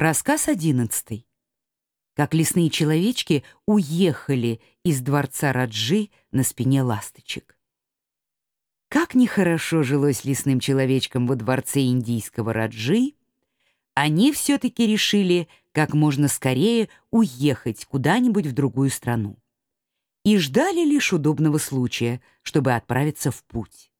Рассказ одиннадцатый. Как лесные человечки уехали из дворца Раджи на спине ласточек. Как нехорошо жилось лесным человечкам во дворце индийского Раджи, они все-таки решили как можно скорее уехать куда-нибудь в другую страну и ждали лишь удобного случая, чтобы отправиться в путь.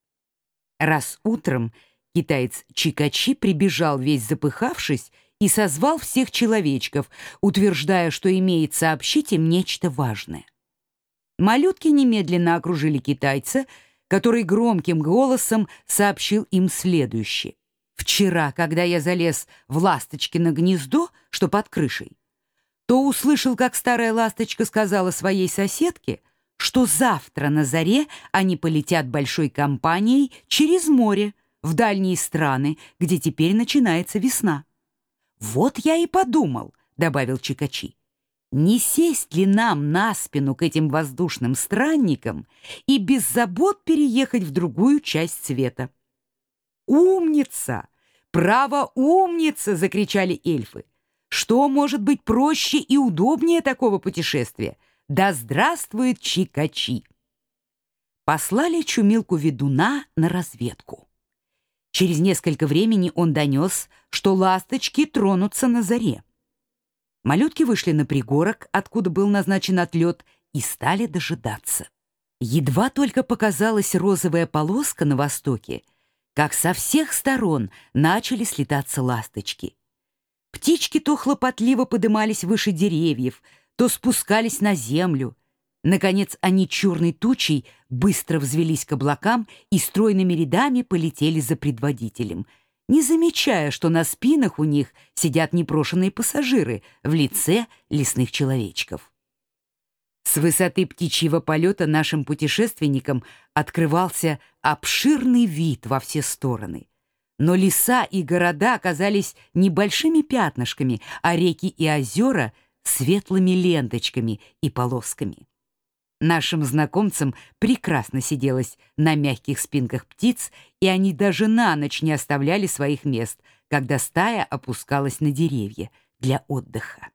Раз утром китаец Чикачи прибежал весь запыхавшись и созвал всех человечков, утверждая, что имеет сообщить им нечто важное. Малютки немедленно окружили китайца, который громким голосом сообщил им следующее. «Вчера, когда я залез в ласточкино гнездо, что под крышей, то услышал, как старая ласточка сказала своей соседке, что завтра на заре они полетят большой компанией через море в дальние страны, где теперь начинается весна. «Вот я и подумал», — добавил Чикачи, «не сесть ли нам на спину к этим воздушным странникам и без забот переехать в другую часть света?» «Умница! Право, умница!» — закричали эльфы. «Что может быть проще и удобнее такого путешествия? Да здравствует Чикачи!» Послали чумилку ведуна на разведку. Через несколько времени он донес, что ласточки тронутся на заре. Малютки вышли на пригорок, откуда был назначен отлет, и стали дожидаться. Едва только показалась розовая полоска на востоке, как со всех сторон начали слетаться ласточки. Птички то хлопотливо подымались выше деревьев, то спускались на землю, Наконец они черной тучей быстро взвелись к облакам и стройными рядами полетели за предводителем, не замечая, что на спинах у них сидят непрошенные пассажиры в лице лесных человечков. С высоты птичьего полета нашим путешественникам открывался обширный вид во все стороны. Но леса и города оказались небольшими пятнышками, а реки и озера — светлыми ленточками и полосками. Нашим знакомцам прекрасно сиделось на мягких спинках птиц, и они даже на ночь не оставляли своих мест, когда стая опускалась на деревья для отдыха.